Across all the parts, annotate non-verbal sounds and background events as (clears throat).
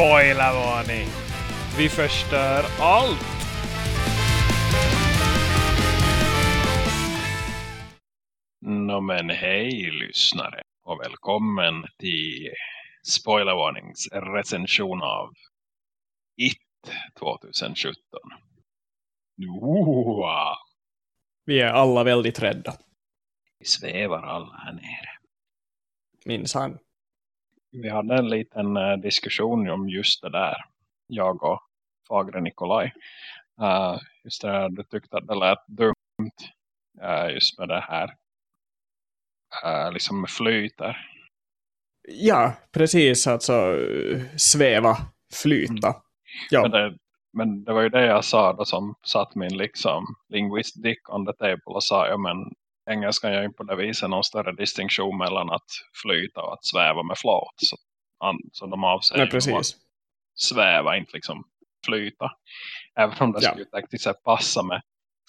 Spoilervarning! Vi förstör allt! No, men hej lyssnare och välkommen till Spoilervarnings recension av It 2017. Wow. Vi är alla väldigt rädda. Vi svävar alla här nere. Minsann. Vi hade en liten uh, diskussion om just det där. Jag och Fagre Nikolaj. Uh, just det här, du tyckte att det lät dumt. Uh, just med det här. Uh, liksom med flyter. Ja, precis. Alltså sväva, flyta. Mm. Ja. Men, det, men det var ju det jag sa då som satt min liksom linguist dick on the table och sa ja men engelskan gör ju på det viset någon större distinktion mellan att flyta och att sväva med flåt. Så, an, så de avser Nej, precis. att sväva, inte liksom flyta. Även om det Ja. skulle tekniskt passa med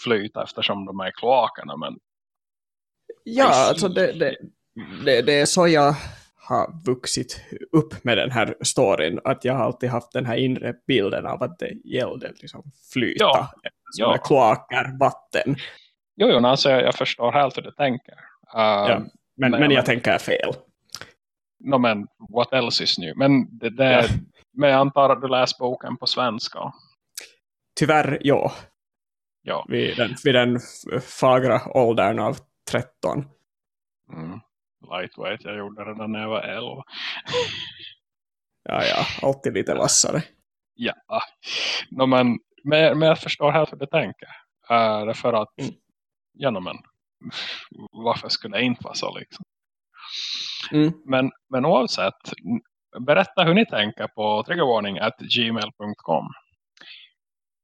flyta eftersom de är kloakerna. Men Ja, alltså det, det, det, det är så jag har vuxit upp med den här storyn. Att jag har alltid haft den här inre bilden av att det gällde liksom flyta. Ja, ja. kloaker, vatten. Jo, jo alltså jag, jag förstår helt hur du tänker. Uh, Ja. Men, Nej, men jag men- tänker fel. no, men what else is new? Men, det, det, Ja. men jag antar att du läser boken på svenska. Tyvärr, ja. Ja. Vid den, vid den fagra åldern av 13. Mm. Lightweight, jag gjorde det när jag var 11. Ja, ja. Alltid lite vassare. Ja, no, men, men, men jag förstår helt hur du tänker. Uh, därför att, Mm. Ja men, (laughs) varför skulle det inte vara så liksom? Mm. Men, men oavsett, berätta hur ni tänker på triggervarning.gmail.com.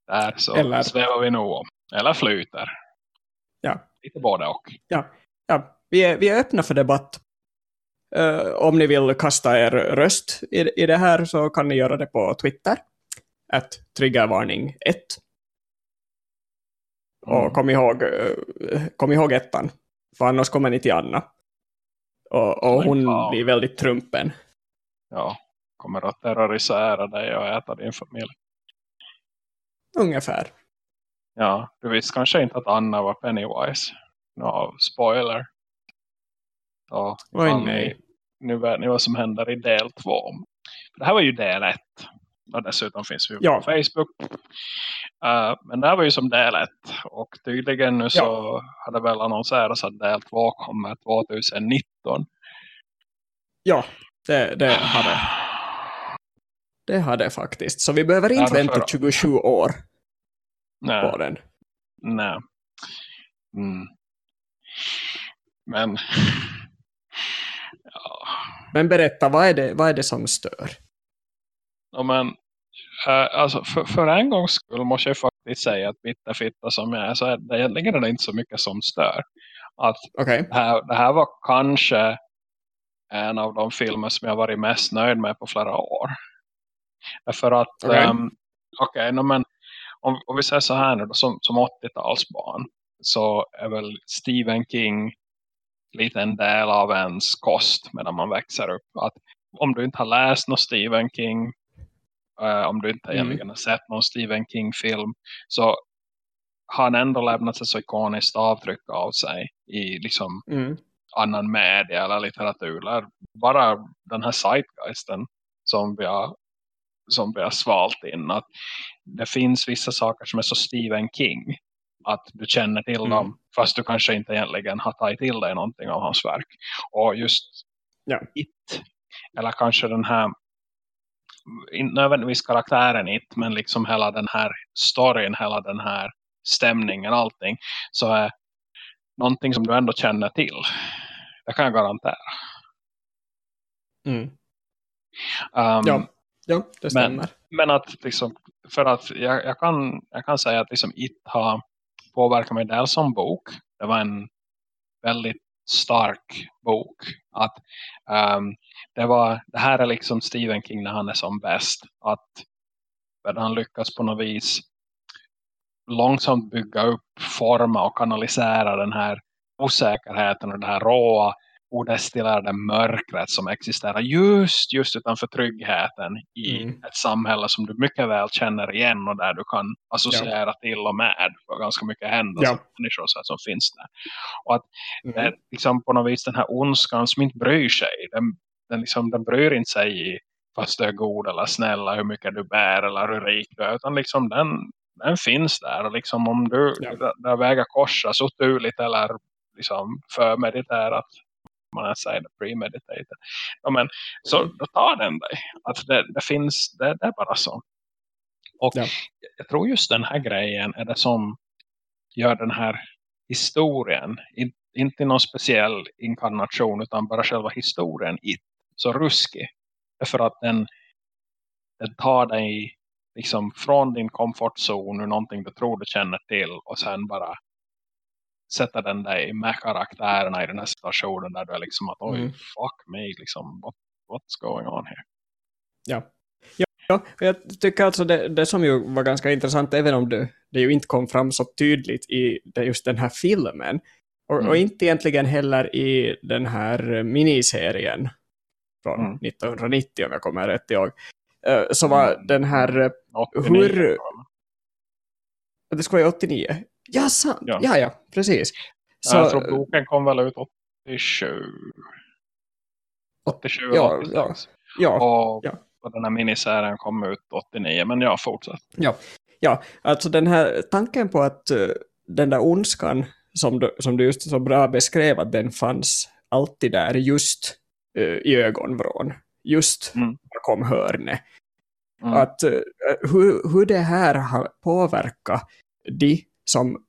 Där så Eller- svävar vi nog om. Eller flyter. Ja. Lite både och. Ja, vi, är, vi är öppna för debatt. Eh, om ni vill kasta er röst i, i det här så kan ni göra det på Twitter. Att triggervarning 1. Och Mm. kom ihåg, eh, kom ihåg ettan. För annars kommer ni till Anna. Och, och hon fan. blir väldigt trumpen. Ja, kommer att terrorisera dig och äta din familj. Ungefär. Ja, du visste kanske inte att Anna var Pennywise. No, spoiler. Ja, Oj, nej. ni- Nu vet ni vad som händer i del två. Det här var ju del ett. Och dessutom finns vi Ja. på Facebook. Uh, men det här var ju som del ett. Och tydligen nu så hade väl annonserats att del två kommer 2019. Ja, det, det har det. Det faktiskt. Så vi behöver inte Därför- vänta 27 år Nej. på den. Nej. Mm. Men... (laughs) Ja. Men berätta, vad är det, vad är det som stör? Ja, men, eh, alltså, för, för en gångs skull måste jag faktiskt säga att bitterfitta som jag är så är det egentligen är det inte så mycket som stör. Att Okej. det här, det här var kanske en av de filmer som jag varit mest nöjd med på flera år. Därför att, Okej. ehm, okej, no, men om, om vi säger så här nu då, som, som 80-talsbarn så är väl Stephen King lite en del av ens kost medan man växer upp. Att om du inte har läst någon Stephen King, eh, om du inte Mm. egentligen har sett någon Stephen King-film, så har han ändå lämnat ett så ikoniskt avtryck av sig i liksom Mm. annan media eller litteratur. Eller bara den här zeitgeisten som vi har, som vi har svalt in. Att det finns vissa saker som är så Stephen King att du känner till Mm. dem fast du kanske inte egentligen har tagit till dig någonting av hans verk. Och just Ja. It, eller kanske den här inte nödvändigtvis karaktären It, men liksom hela den här storyn, hela den här stämningen, allting, så är någonting som du ändå känner till. Det kan jag garantera. Mm. Um, Ja. Ja, det stämmer. Men att liksom, för att jag, jag, kan, jag kan säga att liksom It har påverkat mig dels som bok. Det var en väldigt stark bok. Att um, det, var, det här är liksom Stephen King när han är som bäst. Att att han lyckas på något vis långsamt bygga upp, forma och kanalisera den här osäkerheten och det här råa odestillerade mörkret som existerar just, just utanför tryggheten i mm. ett samhälle som du mycket väl känner igen och där du kan associera ja. till och med för ganska mycket händelser ja. människor som finns där. Och att mm. det, liksom på något vis den här ondskan som inte bryr sig, den, den, liksom, den bryr inte sig i fast du är god eller snälla, hur mycket du bär eller hur rik du är, utan liksom den, den finns där och liksom om du ja. där vägar korsas oturligt eller liksom förmediterat man säger det premeditated. Ja, men, så mm. då tar den dig. Att det, det finns, det, det, är bara så. Och ja. jag tror just den här grejen är det som gör den här historien, in, inte någon speciell inkarnation utan bara själva historien i så ruskig. För att den, den tar dig liksom från din komfortzon ur någonting du tror du känner till och sen bara sätta den dig med karaktärerna i den här situationen där du är liksom att oj, mm. fuck me, liksom, what, what's going on here? Ja. Ja, ja jag tycker alltså det, det som ju var ganska intressant, även om det, det ju inte kom fram så tydligt i det, just den här filmen, och, mm. och, inte egentligen heller i den här miniserien från mm. 1990 om jag kommer rätt ihåg, uh, så var mm. den här 89, hur... Det skulle vara 89. Ja, sant. Ja. ja, ja, precis. Så, jag tror boken kom väl ut 87. 87 ja, ja, ja, och, ja. och den här miniserien kom ut 89. Men ja, fortsätt. Ja, ja alltså den här tanken på att uh, den där ondskan som du, som du just så bra beskrev att den fanns alltid där just uh, i ögonvrån. Just mm. bakom hörnet. Mm. Att uh, hur, hur det här har påverkat de som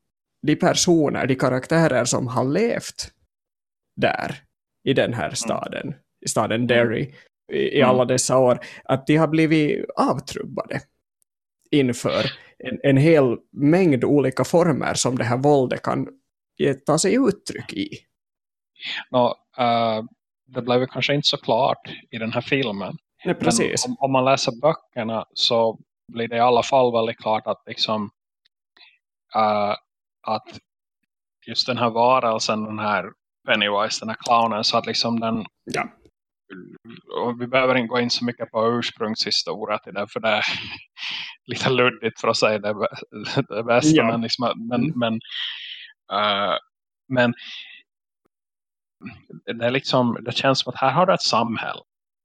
de personer, de karaktärer som har levt där i den här mm. staden, i staden mm. Derry i, i alla mm. dessa år, att de har blivit avtrubbade inför en, en hel mängd olika former som det här våldet kan ta sig uttryck i. No, uh, det blev kanske inte så klart i den här filmen. Nej, precis. Om, om, man läser böckerna så blir det i alla fall väldigt klart att liksom uh, att just den här varelsen, den här Pennywise, den här clownen, så att liksom den ja. vi behöver inte gå in så mycket på ursprungshistoria till det, för det är (laughs) lite luddigt för att säga det, (laughs) det bästa, ja. men, liksom, men, mm. men, uh, men det, är liksom, det känns som att här har du ett samhälle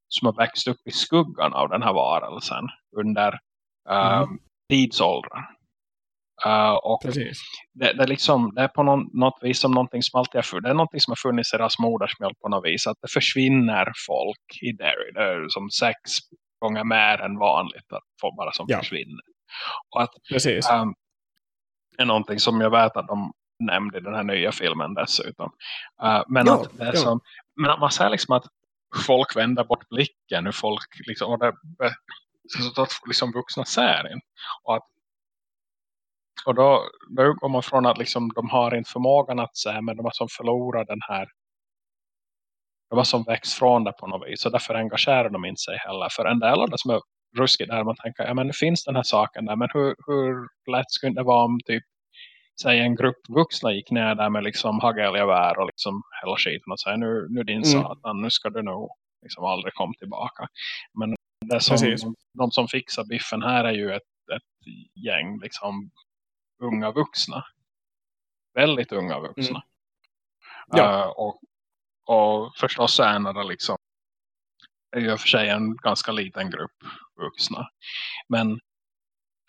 som har växt upp i skuggan av den här varelsen under uh, mm. tidsåldrar. Uh, och det, det, liksom, det är på någon, något vis som någonting som alltid är Det är någonting som har funnits i deras modersmjölk på något vis. Att det försvinner folk i Derry. Det är som sex gånger mer än vanligt att folk bara som ja. försvinner. Och att Precis. Um, är någonting som jag vet att de nämnde i den här nya filmen dessutom. Uh, men, ja, att det är ja. som, men att man ser liksom att folk vänder bort blicken. Hur folk liksom, och det, så att liksom vuxna ser in. Och att och då, då går man från att liksom, de har inte förmågan att säga men de har som förlorat den här de har som växt från det på något vis och därför engagerar de inte sig heller. För en del av det som är ruskigt där man tänker, ja men det finns den här saken där men hur, hur lätt skulle det vara om typ säg en grupp vuxna gick ner där med liksom hagelgevär och liksom hela skiten och säger nu, nu din mm. satan, nu ska du nog liksom aldrig komma tillbaka. Men det som, de, de som fixar biffen här är ju ett, ett gäng liksom unga vuxna. Väldigt unga vuxna. Mm. Ja. Uh, och, och förstås är det liksom är ju för sig en ganska liten grupp vuxna. Men,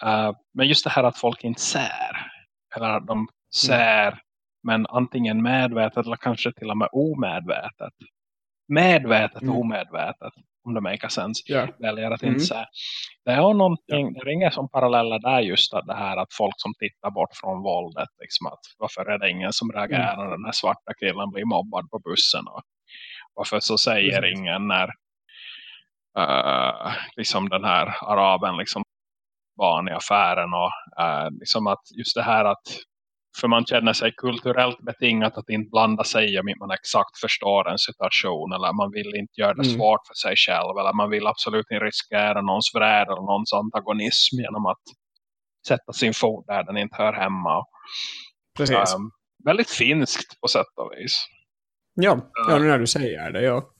uh, men just det här att folk inte ser. Eller att de ser mm. men antingen medvetet eller kanske till och med omedvetet. Medvetet och mm. omedvetet om det make sense, yeah. väljer att mm. inte säga. Det är någonting, det ringer som paralleller där just att det här att folk som tittar bort från våldet, liksom att varför är det ingen som reagerar mm. när den här svarta killen blir mobbad på bussen och varför så säger mm. ingen när uh, liksom den här araben liksom barn i affären och uh, liksom att just det här att för man känner sig kulturellt betingat att inte blanda sig om man exakt förstår en situation. Eller man vill inte göra det mm. svårt för sig själv. Eller man vill absolut inte riskera någons vräd eller någons antagonism genom att sätta sin fot där den inte hör hemma. Precis. Um, väldigt finskt på sätt och vis. Ja, ja när du säger det, ja.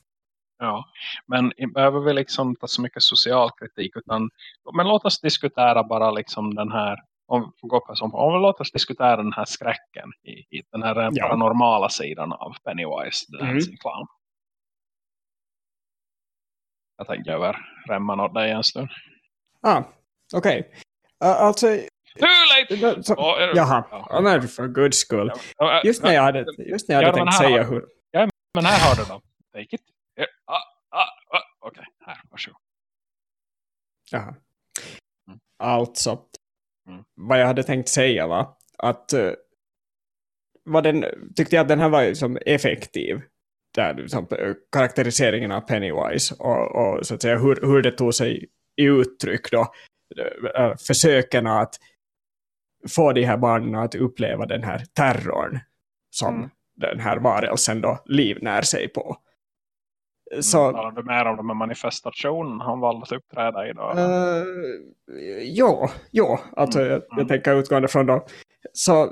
Ja, men behöver vi liksom ta så mycket social kritik utan men låt oss diskutera bara liksom den här om, om vi låter oss diskutera den här skräcken i, i den här ja. paranormala sidan av Pennywise, the mm. clown. Jag tänker över remman åt dig en stund. Ah, okej. Okay. Uh, alltså... Too late! Så, oh, jaha, ja. men för guds skull. Just när jag hade, just när jag hade ja, tänkt säga hur... Ja, men här har du då. Take it. Ah, ah, ah. Okej, okay. här, varsågod. Jaha. Mm. Alltså. Vad jag hade tänkt säga var att uh, var den, tyckte jag att den här var liksom effektiv där liksom, karaktäriseringen av Pennywise och, och så att säga hur, hur det tog sig i uttryck då försöken att få de här barnen att uppleva den här terrorn som mm. den här varelsen då livnär sig på. Mm, så, Talar du mer om de här manifestationerna han valde att uppträda idag? Uh, ja, ja, alltså mm. jag, jag mm. tänker utgående från dem. Så,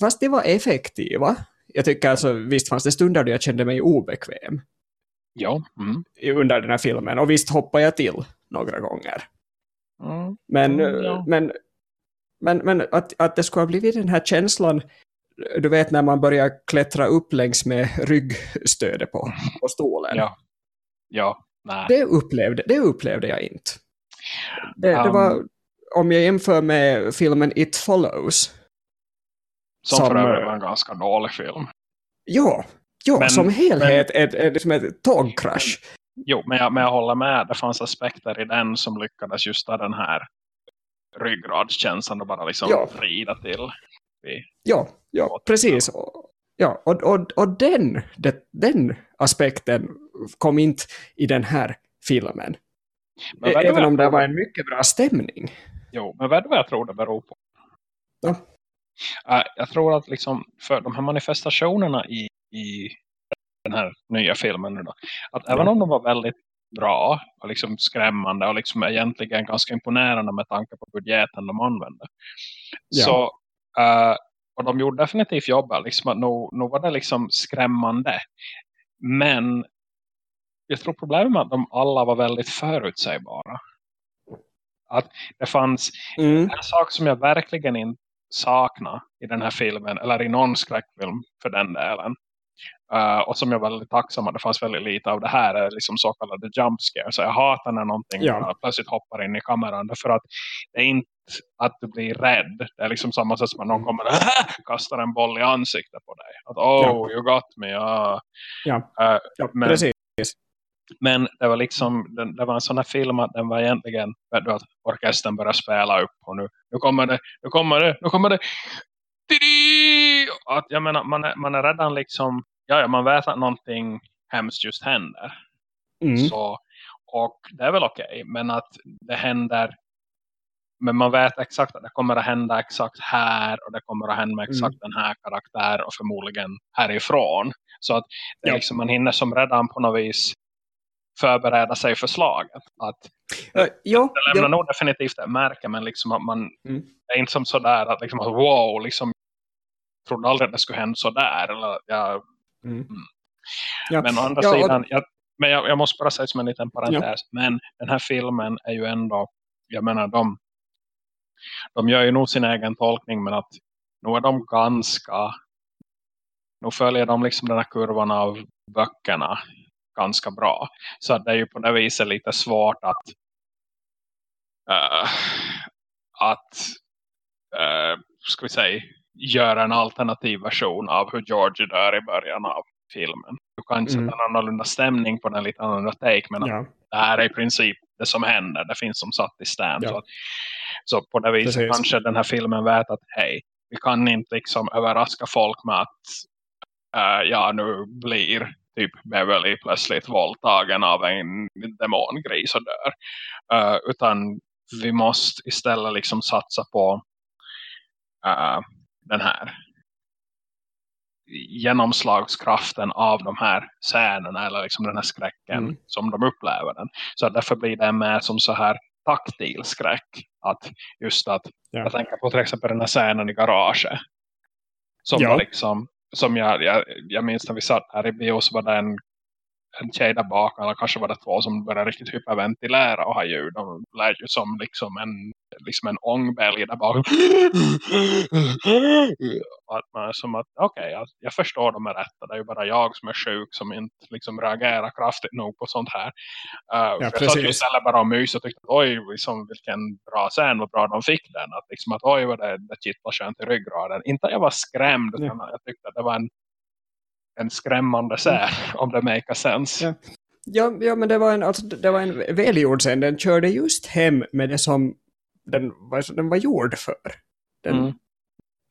fast det var effektiva. Jag tycker alltså, visst fanns det stunder då jag kände mig obekväm. Ja. Mm. Under den här filmen. Och visst hoppade jag till några gånger. Mm. Men, mm, ja. men, men, men att, att det skulle ha blivit den här känslan du vet när man börjar klättra upp längs med ryggstödet på, på stolen. Ja. Ja. Nej. Det, upplevde, det upplevde jag inte. Det, um, det var, om jag jämför med filmen It Follows. Som, som för övrigt var en ganska dålig film. Ja, ja men, som helhet men, är, är det som ett tågkrasch. Jo, men jag, men jag håller med. Det fanns aspekter i den som lyckades just av den här ryggradskänslan och bara liksom ja. vrida till. Ja, ja precis. Ja, och, och, och den, det, den aspekten kom inte i den här filmen. Men Även om det var en mycket bra stämning. Jo, men vad är det jag tror det beror på? Ja. Uh, jag tror att liksom för de här manifestationerna i, i den här nya filmen nu då, att även om de var väldigt bra och liksom skrämmande och liksom egentligen ganska imponerande med tanke på budgeten de använde. Ja. Så uh, och de gjorde definitivt jobbet. Liksom, nu, nu var det liksom skrämmande. Men jag tror problemet med att de alla var väldigt förutsägbara. Att det fanns mm. en sak som jag verkligen inte saknar i den här filmen. Eller i någon skräckfilm för den delen. Uh, och som jag var väldigt tacksam att det fanns väldigt lite av det här är liksom så kallade jump scare. Så jag hatar när någonting ja. plötsligt hoppar in i kameran. För att det är inte att du blir rädd. Det är liksom samma sätt som att någon kommer och (laughs) kastar en boll i ansiktet på dig. Att oh, ja. you got me. Uh. Ja, uh, ja men, precis. Men det var liksom det var en sån här film att den var egentligen att orkestern började spela upp och nu, nu kommer det, nu kommer det, nu kommer det. Att jag menar, man är, man är redan liksom ja, man vet att någonting hemskt just händer. Mm. Så, och det är väl okej, okay, men att det händer men man vet exakt att det kommer att hända exakt här och det kommer att hända med exakt mm. den här karaktären och förmodligen härifrån. Så att det ja. liksom, man hinner som redan på något vis förbereda sig för slaget. Att uh, ja, det lämnar ja. nog definitivt ett märke men liksom att man mm. är inte som sådär att liksom wow, liksom trodde aldrig att det skulle hända sådär. Eller, ja, Mm. mm. Ja. Men å andra ja, sidan, jag, men jag, jag, måste bara säga som en liten parentes, men den här filmen är ju ändå, jag menar de, de gör ju nog sin egen tolkning men att nu är de ganska, nu följer de liksom den här kurvan av böckerna ganska bra. Så det är ju på det viset lite svårt att uh, att uh, ska vi säga göra en alternativ version av hur George dör i början av filmen. Du kan inte mm. sätta en annorlunda stämning på den lite annorlunda take men ja. det här är i princip det som händer. Det finns som satt i stand. Ja. Så, så på det viset Precis. kanske den här filmen vet att hej, vi kan inte liksom överraska folk med att uh, ja, nu blir typ Beverly plötsligt våldtagen av en demongris och dör. Uh, utan vi måste istället liksom satsa på uh, den här genomslagskraften av de här scenerna eller liksom den här skräcken mm. som de upplever den. Så därför blir det mer som så här taktil skräck. Att just att, ja. jag tänker på till exempel den här scenen i garaget. Som ja. liksom, som jag, jag, jag minns när vi satt här i bio så var det en, en tjej där bak eller kanske var det två som började riktigt hyperventilera och ha ljud. De lät ju som liksom en, liksom en ångbälg där bak. att man är som att okej, okay, jag, jag, förstår dem är rätta. Det är ju bara jag som är sjuk som inte liksom reagerar kraftigt nog på sånt här. Uh, ja, jag satt ju istället bara och mys och tyckte att oj, liksom, vilken bra scen, vad bra de fick den. Att, liksom, att oj, vad det, det kittlar skönt i ryggraden. Inte att jag var skrämd, utan ja. jag tyckte att det var en, en skrämmande scen, mm. (laughs) om det make sense. Ja. Ja, ja, men det var en, alltså, det var en välgjord scen. Den körde just hem med det som den var, den var gjord för. Den, mm.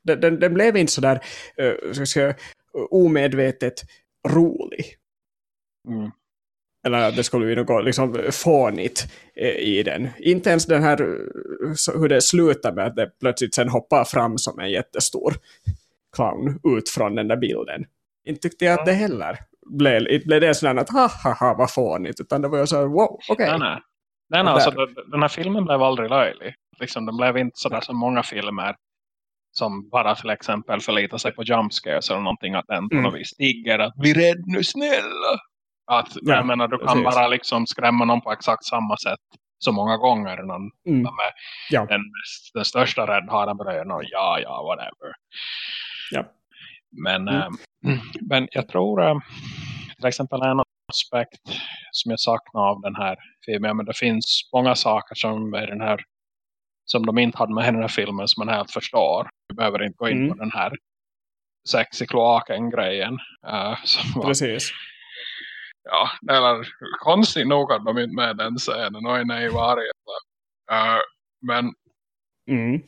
den, den, den, blev inte så där uh, ska säga, omedvetet rolig. Mm. Eller det skulle bli något liksom, fånigt eh, i den. Inte ens den här uh, hur det slutar med att det plötsligt sen hoppar fram som en jättestor clown ut från den där bilden. Inte tyckte jag att det heller blev, blev det sådär att ha ha ha vad fånigt utan det var ju så här wow okej. Okay. Nej, nej. Nej, nej alltså, den här filmen blev aldrig löjlig liksom, den blev inte sådär som många filmer som bara till exempel förlitar sig på jumpscares eller någonting att den på mm. något vis stiger att bli rädd nu snälla. Att, ja, jag menar, du kan precis. bara liksom skrämma någon på exakt samma sätt så många gånger någon mm. med ja. den, den största räddharen börjar någon, ja, ja, whatever. Ja. Men, mm. äh, men jag tror äh, till exempel en aspekt som jag saknar av den här filmen, men det finns många saker som är den här som de inte hade med den här filmen som man helt förstår. Vi behöver inte gå in mm. på den här sex i kloaken-grejen. Uh, Precis. Ja, är konstigt nog att de inte med den scenen. Oj nej, var det? Uh, men mm.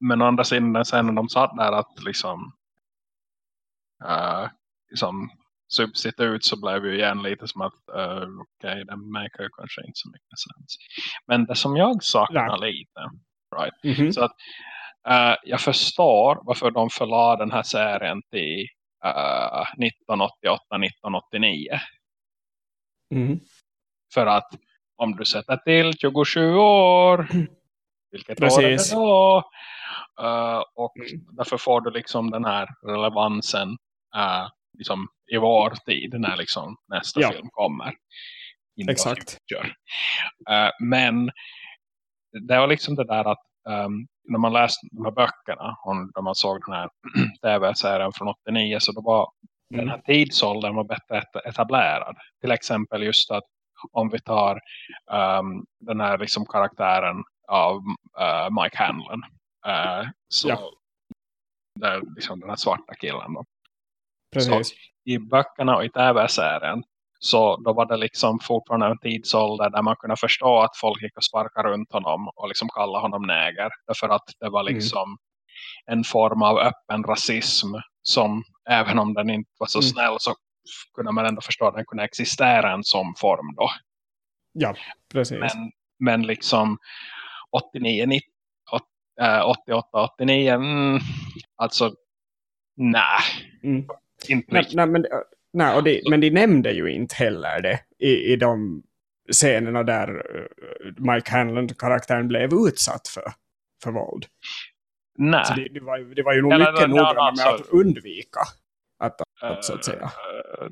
men å andra sidan den scenen de satt där att liksom uh, liksom substitut så blev ju igen lite som att uh, okej, okay, den märker ju kanske inte så mycket sens. Men det som jag saknar ja. lite Right? Mm -hmm. Så att uh, jag förstår varför de förlade den här serien till uh, 1988-1989. Mm. För att om du sätter till 27 år, (clears throat) vilket Precis. år är det då? Uh, och mm. därför får du liksom den här relevansen uh, liksom i vår tid när liksom nästa ja. film kommer. Exakt. Uh, men det var liksom det där att um, när man läste de här böckerna och när man såg den här (clears throat) tv-serien från 89 så då var mm. den här tidsåldern var bättre etablerad. Till exempel just att om vi tar um, den här liksom karaktären av uh, Mike Hanlon uh, så ja. det är liksom den här svarta killen då. Precis. Så i böckerna och i tv-serien så då var det liksom fortfarande en tidsålder där man kunde förstå att folk gick och sparkade runt honom och liksom kallade honom näger. Därför att det var mm. liksom mm. en form av öppen rasism som även om den inte var så mm. snäll så kunde man ändå förstå att den kunde existera en sån form då. Ja, precis. Men, men liksom 89, 90, 88, 89, mm, alltså nej. Mm. Inte nej, nej, men Nej, och det, men de nämnde ju inte heller det i, i de scenerna där uh, Mike Hanlon-karaktären blev utsatt för, för våld. Nej. Så det, det, var, det var ju nog mycket noggranna med alltså, att undvika att, att, så att säga.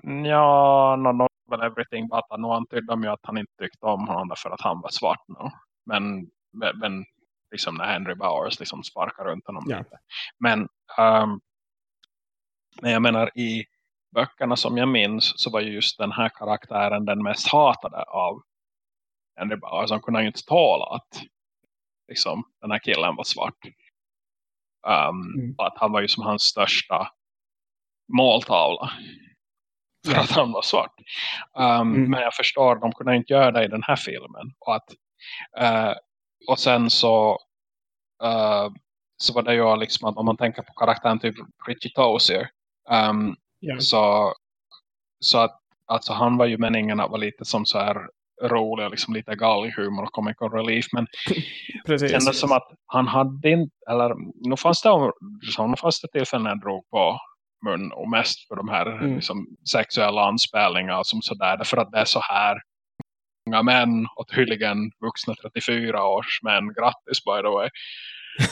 Uh, ja, no, no, but everything but nu antydde de ju att han inte tyckte om honom för att han var svart nu. Men, men liksom när Henry Bowers liksom sparkar runt honom ja. lite. Men, um, men jag menar i böckerna som jag minns så var ju just den här karaktären den mest hatade av Henry Bauer. Han kunde inte tåla att liksom, den här killen var svart. Um, mm. Att han var ju som hans största måltavla. För att han var svart. Um, mm. Men jag förstår, de kunde inte göra det i den här filmen. Och, att, uh, och sen så uh, så var det ju liksom att om man tänker på karaktären typ Richie Tozier um, Yeah. Så, så att alltså han var ju meningen att vara lite som så här rolig och liksom lite galghumor och comic relief men (laughs) Precis. det kändes som att han hade inte eller nu fanns det, nu fanns det tillfällen när jag drog på mun och mest för de här mm. liksom, sexuella anspelningar som sådär därför att det är så här unga män och tydligen vuxna 34 års män grattis by the way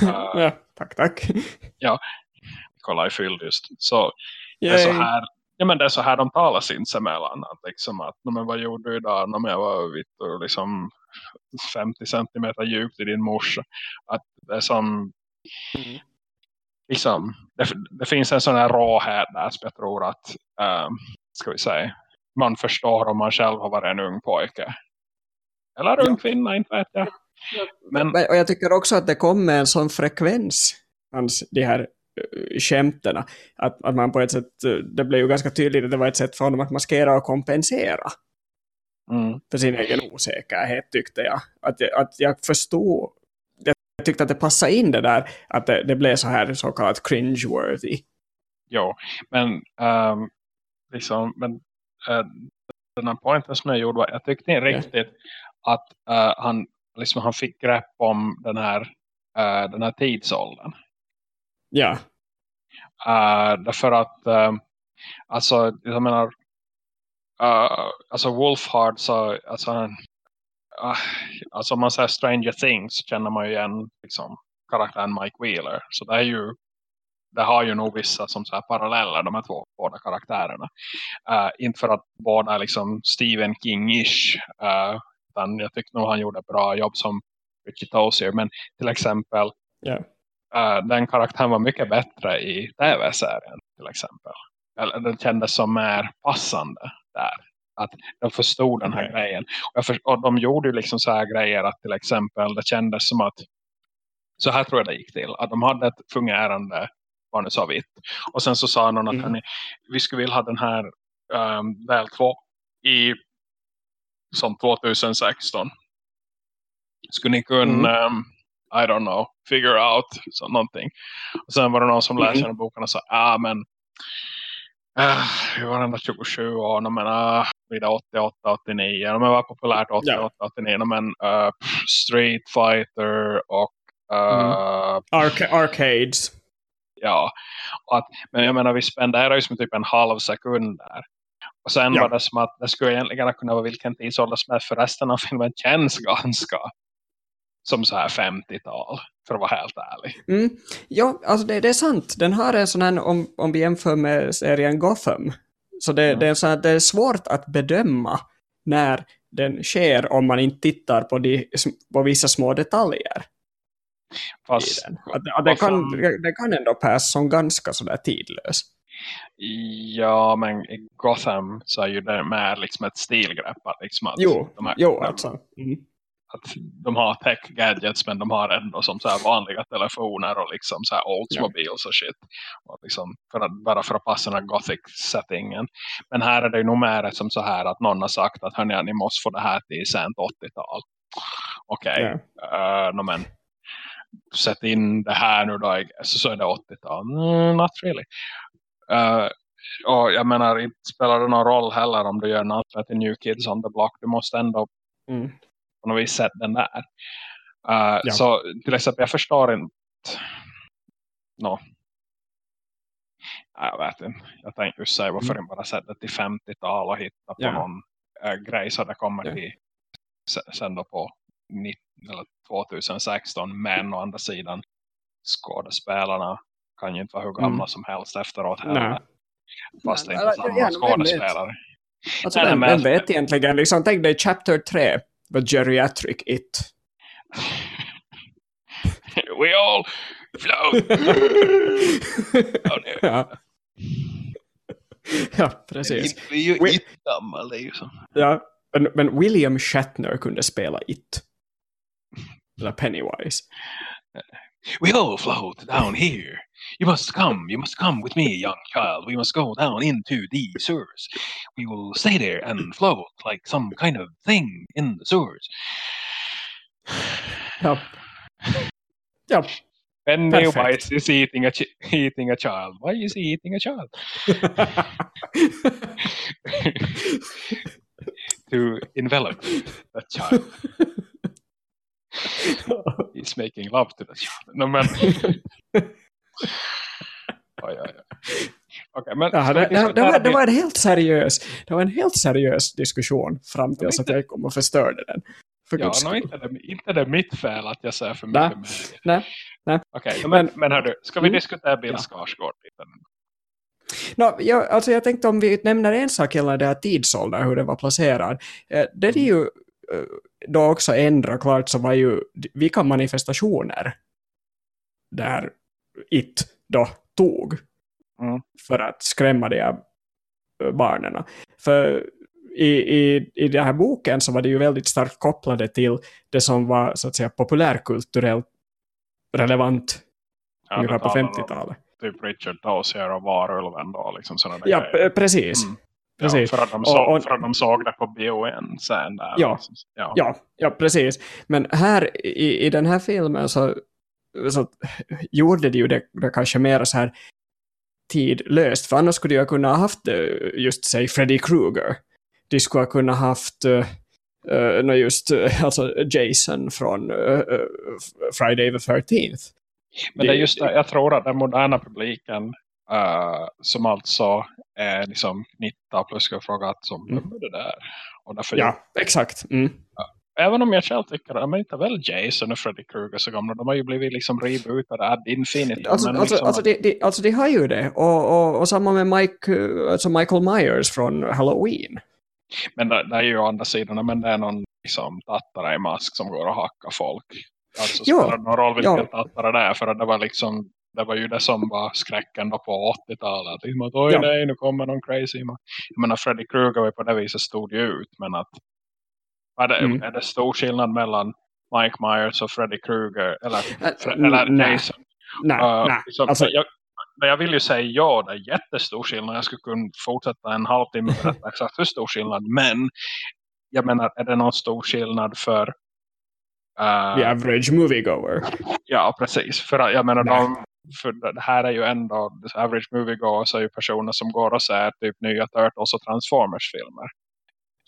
uh, (laughs) ja, tack tack ja, Nikolaj fylld just så det är så här ja, men det är så här de talar sinsemellan. Att liksom att, men vad gjorde du idag? När jag var vitt och liksom 50 centimeter djupt i din morsa. Att det är som mm. liksom, det, det, finns en sån här råhet där som jag tror att um, ska vi säga, man förstår om man själv har varit en ung pojke. Eller ung ja. kvinna, inte vet jag. Men, och jag tycker också att det kom med en sån frekvens hans, de här uh, skämten att, att man på ett sätt, det blev ju ganska tydligt att det var ett sätt för honom att maskera och kompensera mm. för sin egen osäkerhet tyckte jag. Att, att jag förstod, jag tyckte att det passade in det där, att det, det blev så här så kallat cringe-worthy. Jo, men um, liksom, men uh, den här pointen som jag gjorde var, jag tyckte inte riktigt yeah. att uh, han, liksom, han fick grepp om den här, uh, den här tidsåldern. Ja. Uh, därför att uh, alltså, jag menar uh, alltså Wolfhard så alltså, uh, alltså om man säger Stranger Things känner man ju igen liksom, karaktären Mike Wheeler så det är ju det har ju nog vissa som så paralleller de här två båda karaktärerna. Uh, inte för att båda är liksom Stephen King-ish uh, utan jag tyckte nog han gjorde bra jobb som Richie Tozier men till exempel yeah. Uh, den karaktären var mycket bättre i tv-serien till exempel. Eller den kändes som mer passande där. Att de förstod den här okay. grejen. Och, för, och, de gjorde ju liksom så här grejer att till exempel det kändes som att så här tror jag det gick till. Att de hade ett fungerande manus av vitt. Och sen så sa någon att mm. vi skulle vilja ha den här um, väl två i som 2016. Skulle ni kunna mm. um, I don't know, figure out så någonting. Och sen var det någon som läste mm. den boken och sa, ja ah, men Uh, vi var ändå 27 år, men uh, vid 88-89. Men var populärt 88-89. Men uh, Street Fighter och uh, mm. Arca Arcades. Ja, att, men jag menar vi spenderar ju som typ en halv sekund där. Och sen ja. var det som att det skulle egentligen kunna vara vilken tidsålder som helst för resten av filmen känns (laughs) ganska som så här 50-tal, för att vara helt ärlig. Mm. Ja, alltså det, det, är sant. Den har en sån här, om, om vi jämför med serien Gotham, så det, mm. det, är så att det är svårt att bedöma när den sker om man inte tittar på, de, på vissa små detaljer. Fast, att, att det, kan, det kan ändå passa som ganska sådär tidlös. Ja, men i Gotham så är ju det mer liksom ett stilgrepp. Liksom att jo, de här, jo alltså. Mm att de har tech gadgets men de har ändå som så vanliga telefoner och liksom så här Oldsmobiles och shit. Och liksom för att, bara för att passa den gothic-settingen. Men här är det ju nog mer som så här att någon har sagt att hörni, ni måste få det här till sent 80-tal. Okej, okay. yeah. uh, no, men sätt in det här nu då så, så är det 80-tal. Mm, not really. Uh, och jag menar, inte spelar det någon roll heller om du gör något till New Kids on the Block. Du måste ändå mm på något vis sätt den där. Uh, ja. Så till exempel jag förstår inte no. jag vet inte. Jag tänkte just säga varför mm. inte bara sätta till 50-tal och hitta på ja. någon äh, grej så det kommer ja. till sen då på 19, eller 2016 men å andra sidan skådespelarna kan ju inte vara hur gamla mm. som helst efteråt heller. Nej. Fast det är inte samma skådespelare. Alltså, vem, vem vet egentligen? Liksom, tänk dig Chapter 3 the geriatric it. We all float. (laughs) oh, ja. ja, precis. Vi är ju We it gammal liksom. Ja, men, men William Shatner kunde spela it. Eller Pennywise. We all float down here. You must come, you must come with me, young child. We must go down into the sewers. We will stay there and (clears throat) float like some kind of thing in the sewers. Yep. Yep. why is eating a, eating a child. Why is he eating a child? (laughs) to envelop a child. (laughs) He's making love to the child. No, man. (laughs) oj, oj, Okay, men ja, det, det, det, var, det var en helt seriös det var en helt seriös diskussion fram till att jag kom och förstörde den. För ja, no, inte, det, inte det mitt fel att jag säger för mycket nej, Nej, nej. Okej, okay, men, men hördu, ska vi mm. diskutera Bill ja. Skarsgård lite? No, jag, alltså jag tänkte om vi nämner en sak gällande det här tidsåldern, hur det var placerad. Eh, det är ju eh, då också ändra klart så var ju vilka manifestationer där It då tog Mm. för att skrämma de här eh, barnen. För i, i, i den här boken så var det ju väldigt starkt kopplade till det som var så att säga populärkulturellt relevant Ja, ungefär på talar om 50-talet. Typ Richard Dozier och Varulven då. Liksom sådana Ja, grejer. precis. Mm. precis. Ja, för, att de Och- såg, och- för att de såg det på BON sen där. Ja. Liksom. ja. Ja, ja, precis. Men här i, i den här filmen så, så gjorde de ju det, det kanske mer så här tidlöst. För annars skulle de ju kunna ha haft eh, just säg Freddy Krueger. De skulle ha kunnat haft uh, uh, just uh, alltså Jason från uh, uh, Friday the 13th. Men det är just det, jag tror att den moderna publiken eh, som alltså är liksom 90 plus ska fråga att som, Mm. det där? Och därför Ja, exakt. Mm. Även om jag själv tycker att men inte väl Jason och Freddy Krueger så gamla, de har ju blivit liksom rebootade ad infinitum. Alltså, alltså, liksom alltså, att- de, de, alltså de har ju det. Och, och, och samma med Mike, alltså Michael Myers från Halloween. Men det, det är ju å andra sidan, men det är någon liksom, tattare i mask som går och hackar folk. Alltså Ja, spelar det någon roll vilken tattare det är, för det var liksom det var ju det som var skräcken då på 80-talet. Liksom att oj Ja. nej, nu kommer någon crazy. man. Jag menar Freddy Krueger var på det viset stod ju ut, men att är det, Mm. är det stor skillnad mellan Mike Myers och Freddy Krueger eller, Fre- eller nej. Jason? Nej, Uh, nej. liksom, Alltså, jag, men jag vill ju säga ja, det är jättestor skillnad. Jag skulle kunna fortsätta en halvtimme och berätta exakt hur stor skillnad. Men jag menar, är det någon stor skillnad för... eh, the average moviegoer. Ja, precis. För jag menar, Nej. de, för det här är ju ändå, average moviegoers är ju personer som går och ser typ nya Turtles och Transformers-filmer.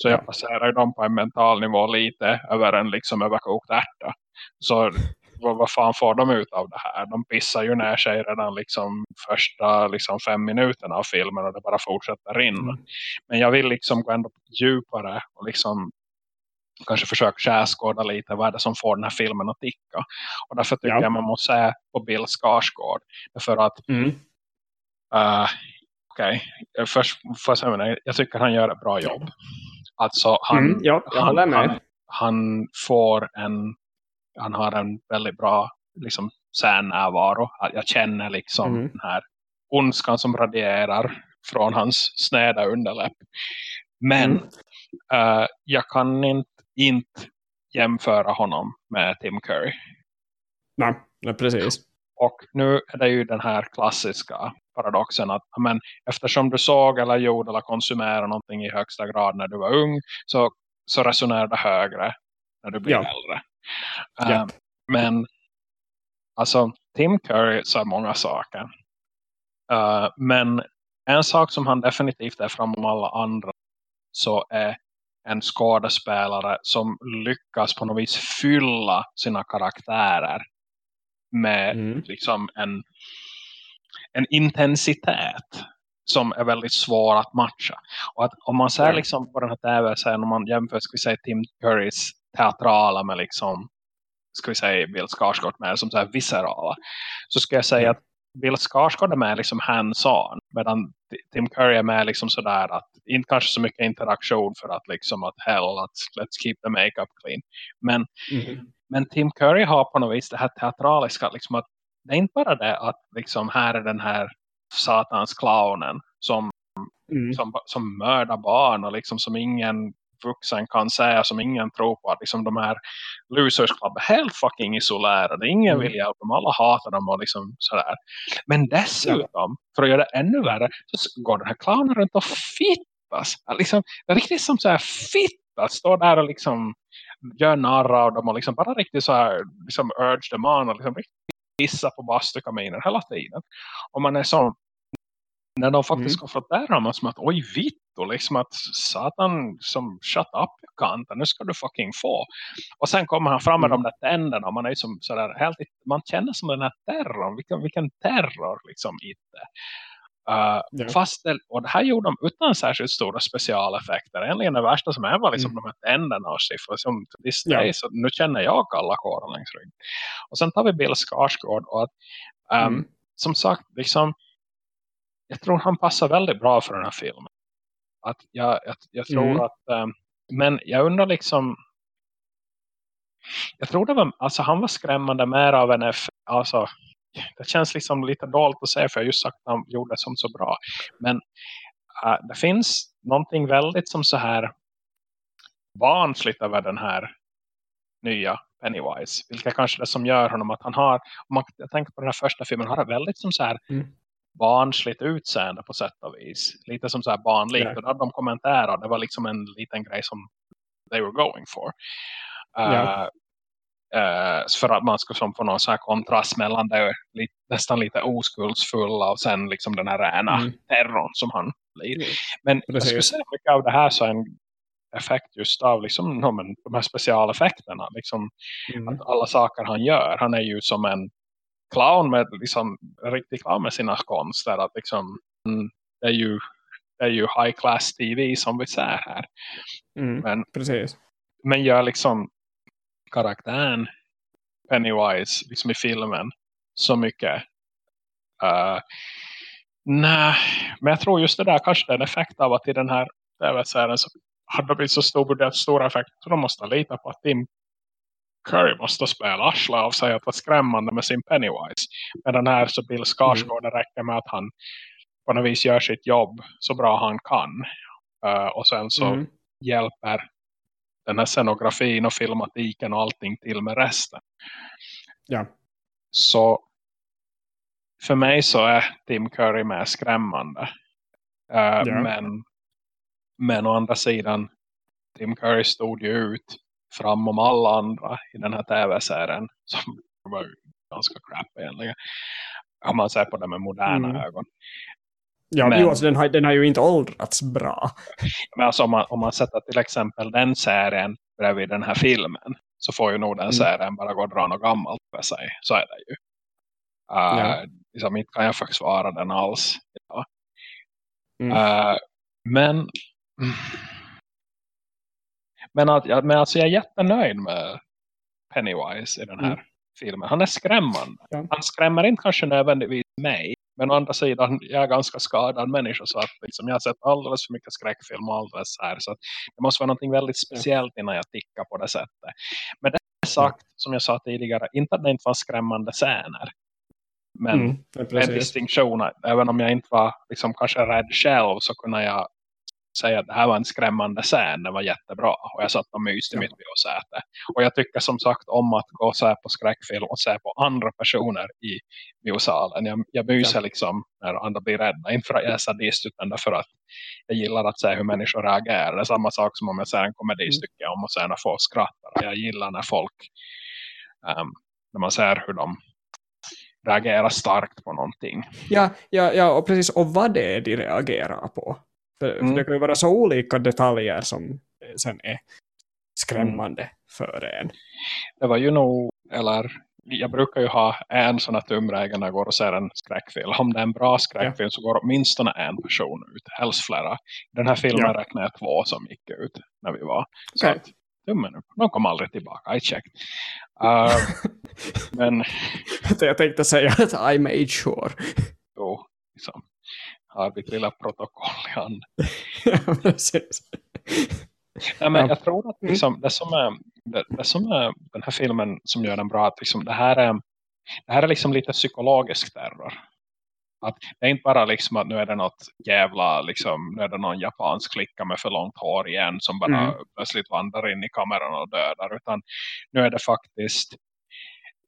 Så jag Ja. placerar dem på en mental nivå lite över en liksom överkokt ärta. Så vad, vad fan får de ut av det här? De pissar ju ner sig redan liksom första liksom fem minuterna av filmen och det bara fortsätter rinna. Mm. Men jag vill liksom gå ändå djupare och liksom kanske försöka skärskåda lite vad är det som får den här filmen att ticka. Och därför tycker Ja. jag man måste se på Bill Skarsgård. För att Mm. Uh, Okej, först får jag det, jag tycker han gör ett bra jobb. Alltså han, Mm, ja, han, han, han får en, han har en väldigt bra liksom särnärvaro. Jag känner liksom Mm. den här ondskan som radierar från hans snäda underläpp. Men Mm. eh, jag kan inte, inte jämföra honom med Tim Curry. Nej, nej, precis. Och nu är det ju den här klassiska paradoxen att men, eftersom du såg eller gjorde eller konsumerade någonting i högsta grad när du var ung så, så resonerar det högre när du blir Ja. äldre. Ja. Eh, men alltså Tim Curry sa många saker. Eh, men en sak som han definitivt är framom alla andra så är en skådespelare som lyckas på något vis fylla sina karaktärer med Mm. liksom en, en intensitet som är väldigt svår att matcha. Och att om man ser liksom på den här tv-serien, om man jämför ska vi säga Tim Currys teatrala med liksom ska vi säga Bill Skarsgård med som så här viscerala så ska jag säga att Bill Skarsgård är med liksom hands-on medan Tim Curry är med liksom sådär att inte kanske så mycket interaktion för att liksom att hell, att let's keep the makeup clean. Men Mm. men Tim Curry har på något vis det här teatraliska liksom att det är inte bara det att liksom här är den här satans clownen som, Mm. som, som mördar barn och liksom som ingen vuxen kan säga som ingen tror på att liksom de här losers club är helt fucking isolerade. Ingen Mm. vill hjälpa dem. Alla hatar dem och liksom sådär. Men dessutom, för att göra det ännu värre, så går den här clownen runt och fittas. Liksom, det är riktigt som så här fittas. Står där och liksom gör narr av dem och liksom bara riktigt så här liksom urge dem on och liksom riktigt pissa på bastukaminen hela tiden. Och man är så när de faktiskt Mm. konfronterar honom som att oj vittu, liksom att satan som shut up jag kan nu ska du fucking få. Och sen kommer han fram med Mm. de där tänderna och man är ju som sådär helt, man känner som den här terrorn, vilken, vilken terror liksom inte. Uh, Ja. Fast det, och det här gjorde de utan särskilt stora specialeffekter. Egentligen det värsta som är var liksom Mm. de här tänderna och siffror som Ja. så nu känner jag kalla kårar längs ryggen. Och sen tar vi Bill Skarsgård och att um, Mm. som sagt, liksom jag tror han passar väldigt bra för den här filmen. Att jag, jag, jag tror Mm. att, um, men jag undrar liksom, jag tror det var, alltså han var skrämmande mer av en F, alltså det känns liksom lite dåligt att säga för jag just sagt att han gjorde det som så bra. Men uh, det finns någonting väldigt som så här barnsligt över den här nya Pennywise. Vilket kanske är det som gör honom att han har, om man tänker på den här första filmen, har det väldigt som så här Mm. barnsligt utseende på sätt och vis. Lite som så här barnlikt. Ja. Och då hade de kommenterat, det var liksom en liten grej som they were going for. Ja. Uh, eh, för att man ska som få någon så här kontrast mellan det nästan lite oskuldsfulla och sen liksom den här rena Mm. terrorn som han blir. Mm. Men jag Precis. skulle säga mycket av det här så en effekt just av liksom, no, men, de här specialeffekterna. Liksom, Mm. att alla saker han gör. Han är ju som en clown med liksom, riktig clown med sina konster. Att liksom, mm, det, är ju, det är ju high class tv som vi ser här. Mm. Men, Precis. men gör liksom karaktären Pennywise liksom i filmen så mycket uh, nej, men jag tror just det där kanske det är en effekt av att i den här tv-serien så har det blivit så stor, stor effekt så de måste lita på att Tim Curry måste spela arsle av sig att vara skrämmande med sin Pennywise. Men den här så Bill Skarsgård det räcker med att han på något vis gör sitt jobb så bra han kan. Uh, och sen så Mm. hjälper den här scenografin och filmatiken och allting till med resten. Ja. Så för mig så är Tim Curry mer skrämmande. Uh, Ja. men, men å andra sidan Tim Curry stod ju ut framom alla andra i den här tv-serien (laughs) som var ganska crap egentligen. Om man ser på det med moderna Mm. ögon. Ja, Men- jo, alltså, den, har, den har ju inte åldrats bra. Men alltså om man, om man sätter till exempel den serien bredvid den här filmen så får ju nog den Mm. serien bara gå och dra något gammalt med sig. Så är det ju. Uh, Ja. liksom, inte kan jag försvara den alls. Ja. Mm. Uh, men men, att, men alltså jag är jättenöjd med Pennywise i den här Mm. filmen. Han är skrämmande. Ja. Han skrämmer inte kanske nödvändigtvis mig. Men å andra sidan, jag är ganska skadad människa så att liksom, jag har sett alldeles för mycket skräckfilm och alldeles så här. Så det måste vara något väldigt speciellt innan jag tickar på det sättet. Men det är sagt, som jag sa tidigare, inte att det inte var skrämmande scener. Men Mm. En distinktion, även om jag inte var liksom, kanske rädd själv så kunde jag säga att det här var en skrämmande scen, den var jättebra och jag satt och myste i Ja. mitt biosäte. Och jag tycker som sagt om att gå se på skräckfilm och se på andra personer i biosalen. Jag, jag myser Ja. liksom när andra blir rädda, inte för att jag är sadist utan därför att jag gillar att se hur människor reagerar. Det är samma sak som om jag ser en komedistycke om och ser när folk skrattar. Jag gillar när folk ehm, när man ser hur de reagerar starkt på någonting. Ja, ja, ja, och precis. Och vad det är de reagerar på. För, Mm. för det kan ju vara så olika detaljer som sen är skrämmande för en. det var ju nog, eller jag brukar ju ha en sån här tumregel när jag går och ser en skräckfilm. Om det är en bra skräckfilm så går åtminstone en person ut, helst flera. I Den här filmen Ja. räknade jag två som gick ut när vi var. Så Okej. att, tummen upp. De kom aldrig tillbaka, I checked. Uh, (laughs) men jag tänkte säga att I made sure. då liksom, har vi ett lilla protokoll i hand. (laughs) ja, men Ja. jag tror att liksom, det, som är, det, det som är den här filmen som gör den bra, att liksom, det, här är, det här är liksom lite psykologisk terror. Att det är inte bara liksom att nu är det något jävla, liksom, nu är det någon japansk klicka med för långt hår igen som bara Mm. plötsligt vandrar in i kameran och dödar. Utan nu är det faktiskt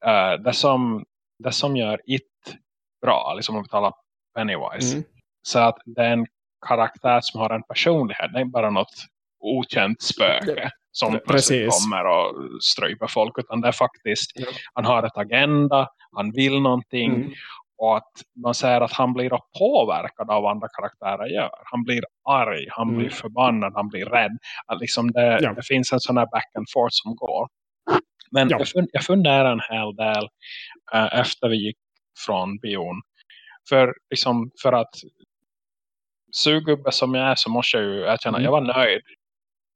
eh, det, som, det som gör It bra, liksom om vi talar Pennywise. Mm. Så att det är en karaktär som har en personlighet. Det är bara något okänt spöke som plötsligt precis. kommer och stryper folk. Utan det är faktiskt, Ja. han har ett agenda, han vill någonting. Mm. Och att man säger att han blir påverkad av vad andra karaktärer gör. Han blir arg, han Mm. blir förbannad, han blir rädd. Att liksom det, Ja. det finns en sån här back and forth som går. Men Ja. jag, fun, jag funderar en hel del eh, efter vi gick från bion. För, liksom, för att sugubbe som jag är så måste jag ju erkänna Mm. jag var nöjd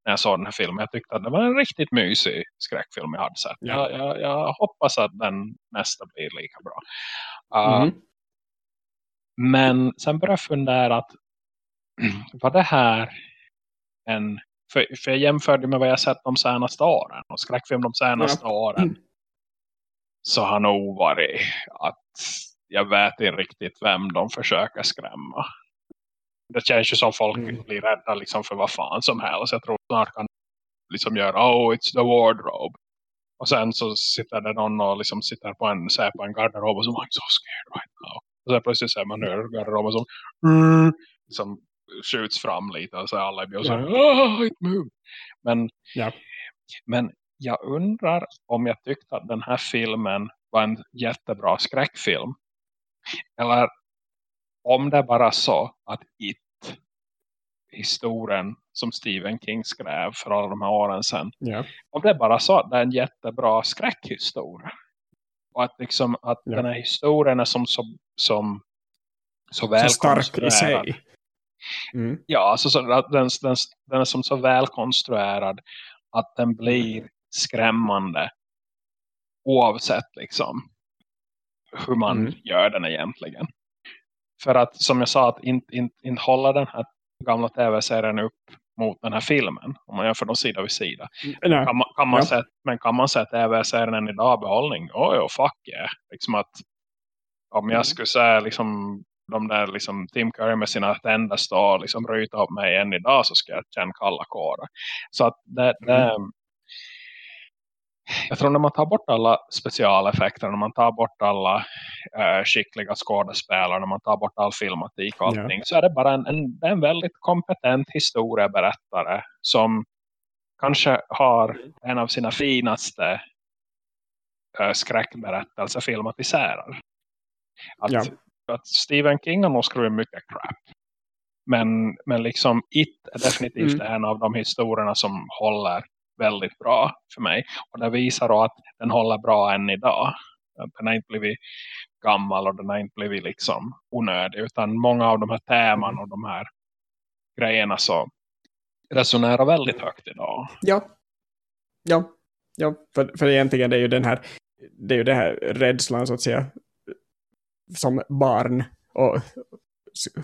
när jag såg den här filmen. Jag tyckte att det var en riktigt mysig skräckfilm jag hade sett. Ja. Jag, jag, jag hoppas att den nästa blir lika bra. Uh, Mm. Men sen började jag fundera att (clears throat) var det här en för, för jag jämförde med vad jag sett de senaste åren och skräckfilm de senaste ja. åren mm. så har nog varit att jag vet inte riktigt vem de försöker skrämma. Det känns ju som folk mm. blir rädda liksom för vad fan som helst. Jag tror snart kan liksom göra oh it's the wardrobe. Och sen så sitter det någon och liksom sitter på en, ser på en garderob och så I'm so scared right now. Och sen plötsligt ser man hur garderoben som, mm, som skjuts fram lite och så alla blir så här, oh, it moved. Men, ja. men jag undrar om jag tyckte att den här filmen var en jättebra skräckfilm. Eller om det bara så att It historien som Stephen King skrev för alla de här åren sedan. Ja. Om det bara så att det är en jättebra skräckhistoria. Och att, liksom, att ja. den här historien är som, som, som så väl så stark i sig. Mm. Ja, alltså så, den, den, den är som så väl konstruerad att den blir skrämmande oavsett liksom hur man mm. gör den egentligen. För att som jag sa att inte in, in hålla den här gamla tv-serien upp mot den här filmen. Om man jämför dem sida vid sida. Mm, kan man, kan man ja. säga, men kan man säga tv-serien idag behållning? Oj, oh, fuck yeah. Liksom att om jag mm. skulle säga liksom de där liksom Tim Curry med sina tänder står liksom ryta upp mig än idag så ska jag känna kalla kårar. Så att det, det mm. Jag tror när man tar bort alla specialeffekter, när man tar bort alla äh, skickliga skådespelare, när man tar bort all filmatik och allting, ja. så är det bara en, en, en väldigt kompetent historieberättare som kanske har en av sina finaste äh, skräckberättelser filmatiserad. Att ja att Stephen King har nog skrivit mycket crap. Men, men liksom It är definitivt mm. en av de historierna som håller väldigt bra för mig. Och det visar att den håller bra än idag. Den har inte blivit gammal och den har inte blivit liksom onödig. Utan många av de här teman och de här grejerna så resonerar väldigt högt idag. Ja, ja, ja för, för egentligen det är ju den här det är ju det här rädslan så att säga som barn och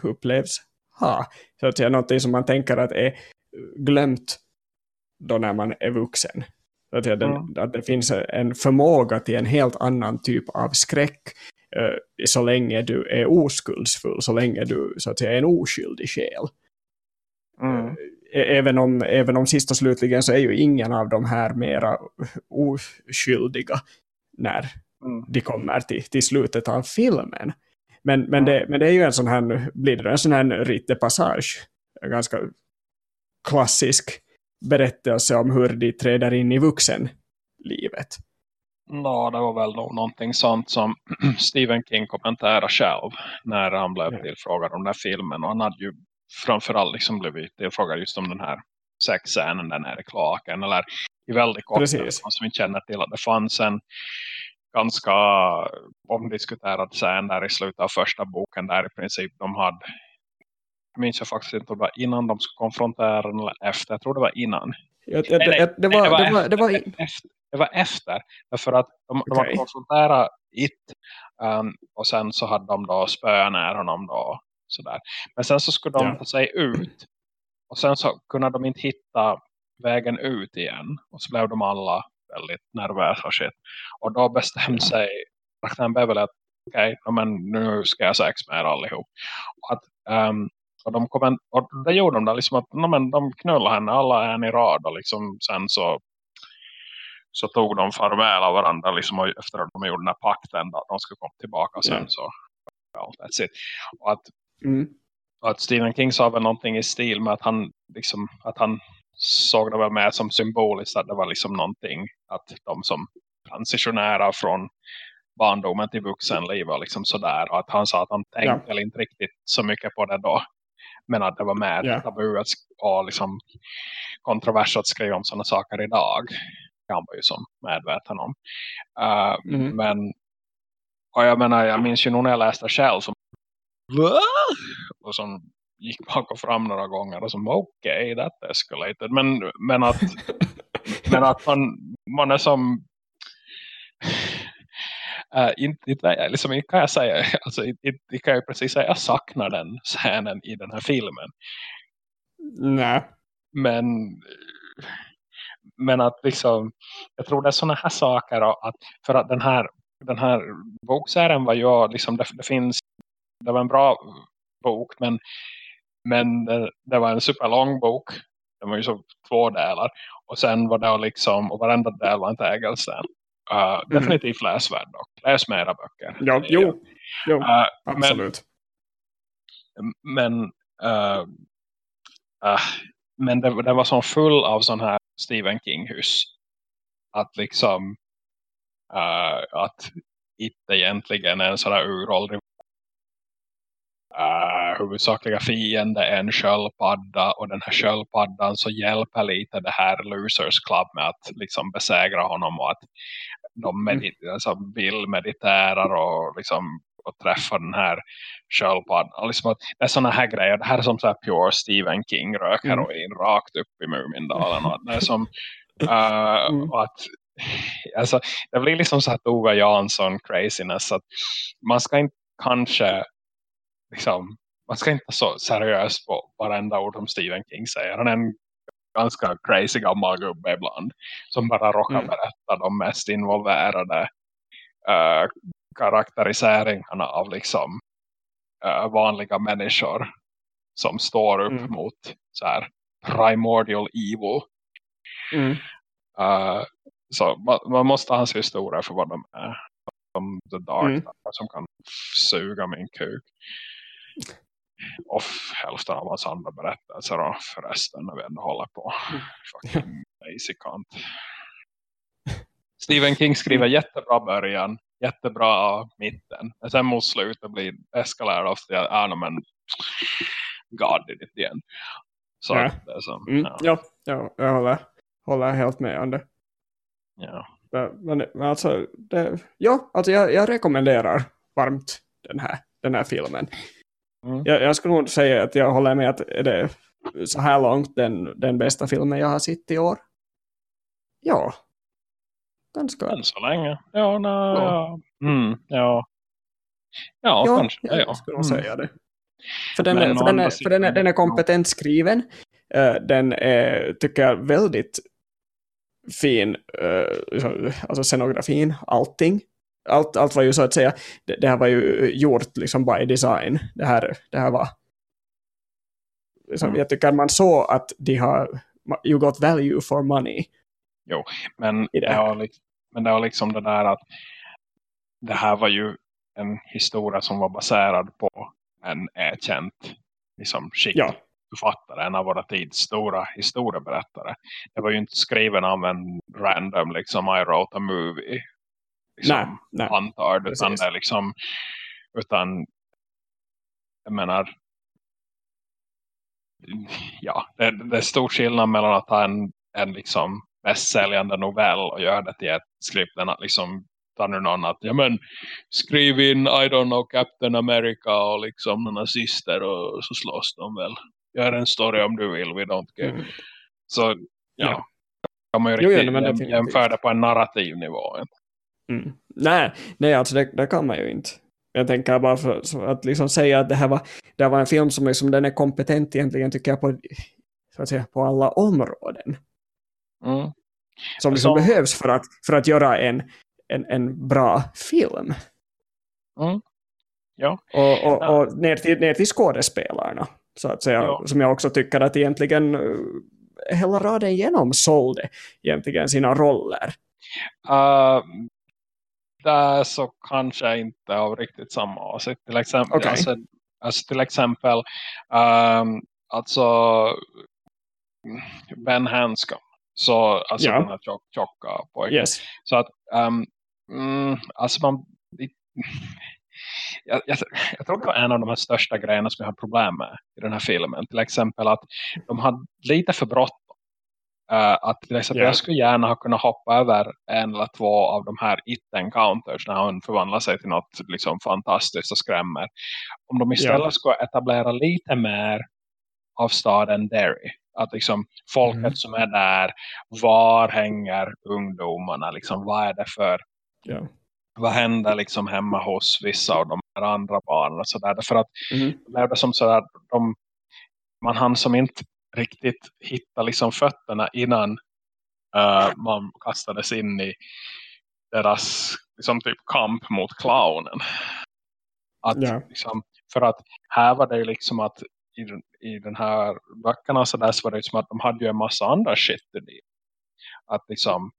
upplevs ha. Så att säga någonting som man tänker att är glömt då när man är vuxen. Att, den, mm. att det finns en förmåga till en helt annan typ av skräck uh, så länge du är oskuldsfull, så länge du så att säga, är en oskyldig själ. Mm. Även, om, även om sist och slutligen så är ju ingen av de här mera oskyldiga när mm. de kommer till, till slutet av filmen. Men, men, det, men det är ju en sån här, blir det en sån här rite passage, en ganska klassisk berättelse om hur de träder in i vuxenlivet. Ja, det var väl någonting sånt som (clears throat) Stephen King kommenterade själv när han blev ja. tillfrågad om den här filmen. Och han hade ju framförallt liksom blivit tillfrågad just om den här sexscenen där nere i kloaken. Eller i väldigt kort, som inte känner till att det fanns en ganska omdiskuterad scen där i slutet av första boken där i princip de hade minns jag faktiskt inte om det var innan de skulle konfrontera den eller efter. Jag tror det var innan. Jag, jag, nej, det, var, det, var, det, var, det, var, efter, det var efter. Därför att de, okay. de hade konfronterat It. Um, och sen så hade de då spöat ner honom då. Sådär. Men sen så skulle de ja. ta sig ut. Och sen så kunde de inte hitta vägen ut igen. Och så blev de alla väldigt nervös och shit. Och då bestämde sig Rakhtan Beverly att okej, okay, men nu ska jag sex med er allihop. Och, att, um, och, de kom en, och det gjorde de där liksom att no, men de knullade henne alla en i rad och liksom sen så så tog de farväl av varandra liksom, och efter att de gjorde den här pakten att de skulle komma tillbaka sen så well, that's it. Och att, mm. att Stephen King sa väl någonting i stil med att han liksom, att han såg det väl med som symboliskt att det var liksom någonting att de som transitionerar från barndomen till vuxenliv och liksom sådär. Och att han sa att han tänkte ja. inte riktigt så mycket på det då. Men att det var med ja. tabu och liksom kontrovers att skriva om sådana saker idag. Han var ju som medveten om. Uh, mm. Men och jag menar, jag minns ju nog när jag läste själv som och som gick bak och fram några gånger och som okej, okay, that escalated. Men, men att, (laughs) men att man, man är som uh, inte, inte, liksom, inte kan jag säga, (laughs) alltså, inte, inte kan jag precis säga, jag saknar den scenen i den här filmen. Nej. Men men att liksom, jag tror det är sådana här saker att för att den här, den här bokserien var ju liksom, det, det finns, det var en bra bok men, men det, det var en superlång bok det var ju så två delar och sen var det liksom, och varenda del var en tegelsten uh, mm. definitivt läsvärd dock, läs mera böcker ja, jo, jo uh, absolut men, men uh, uh, men det, det var så full av sån här Stephen King-hus. Att liksom uh, att inte egentligen en sån här uråldrig uh, huvudsakliga fiende är en sköldpadda och den här sköldpaddan så hjälper lite det här Losers Club med att liksom besegra honom och att de medit alltså vill meditärar och liksom och träffa den här sköldpaddan. Liksom det är sådana här grejer. Det här är som så här pure Stephen King rök heroin mm. rakt upp i Mumindalen. Och det är som uh, (laughs) mm. att alltså, det blir liksom så här Tove Jansson craziness att man ska inte kanske liksom, man ska inte så seriös på varenda ord som Stephen King säger. Han är en ganska crazy gammal gubbe ibland som bara råkar mm. berätta de mest involverade uh, karaktäriseringarna av liksom uh, vanliga människor som står upp mm. mot så här primordial evil. Mm. Uh, så man, man, måste ha hans historia för vad de är. Som The Dark mm. som kan suga min kuk. Och hälften av hans andra berättelser och förresten när vi ändå håller på. Fucking basic kant. Stephen King skriver jättebra början jättebra mitten. Men sen mot slutet blir eskalerad av att ja, men God did it igen. Så ja. det är så, mm, ja. ja, jag håller, håller helt med om det. Ja. Men, men alltså, det, ja, alltså jag, jag rekommenderar varmt den här, den här filmen. Mm. Jag, jag skulle nog säga att jag håller med att det är så här långt den, den bästa filmen jag har sett i år. Ja, Ganska. Än så länge. Ja, nej, ja. Mm, ja. Ja, ja, kanske. Ja, jag skulle mm. säga det. För den, är, för den, är, för den, är, den är kompetent skriven. Uh, den är, tycker jag, väldigt fin. Uh, alltså scenografin, allting. Allt, allt var ju så att säga, det, det här var ju gjort liksom by design. Det här, det här var liksom, mm. jag tycker man såg att de har you got value for money Jo, men det, det har men det var liksom det där att det här var ju en historia som var baserad på en erkänt liksom, ja. författare, en av våra tids stora historieberättare. Det var ju inte skriven av en random liksom I wrote a movie liksom, nej, nej. antard, utan det liksom utan jag menar ja, det, det är stor skillnad mellan att ha en, en liksom bästsäljande novell och gör det till ett skript än att liksom ta nu någon att ja men skriv in I don't know Captain America och liksom nazister och så slåss de väl. Gör en story om du vill, we don't care. Mm. Så ja, ja. kan man ju riktigt jo, ja, jämföra det på en narrativ nivå. Mm. Nej, nej alltså det, det, kan man ju inte. Jag tänker bara för, att liksom säga att det här var, det här var en film som liksom, den är kompetent egentligen tycker jag på, så att säga, på alla områden. Mm. Som liksom alltså, behövs för att, för att göra en, en, en bra film. Mm. Ja. Och, och, och ner, till, ner till skådespelarna. Så att säga, ja. Som jag också tycker att egentligen uh, hela raden igenom sålde egentligen sina roller. Uh, där så kanske inte av riktigt samma åsikt. Till exempel, okay. alltså, alltså till exempel um, alltså Ben Hanscom så alltså ja. den här tjock, tjocka pojken. Yes. Så att um, mm, alltså man jag, jag, jag tror det var en av de här största grejerna som jag har problem med i den här filmen. Till exempel att de hade lite för bråttom. Uh, att till exempel yeah. jag skulle gärna ha kunnat hoppa över en eller två av de här it-encounters när hon förvandlar sig till något liksom fantastiskt och skrämmer. Om de istället yeah. skulle etablera lite mer av staden Derry att liksom folket mm. som är där, var hänger ungdomarna? Liksom, vad är det för ja. vad händer liksom hemma hos vissa av de här andra barnen och sådär. Därför att Mm. det som sådär, de, man hann som inte riktigt hitta liksom fötterna innan eh, man kastades in i deras liksom typ kamp mot clownen. Att, Ja. liksom, för att här var det ju liksom att i, i den här böckerna så, där så var det ju som att de hade ju en massa andra shit i det. Att liksom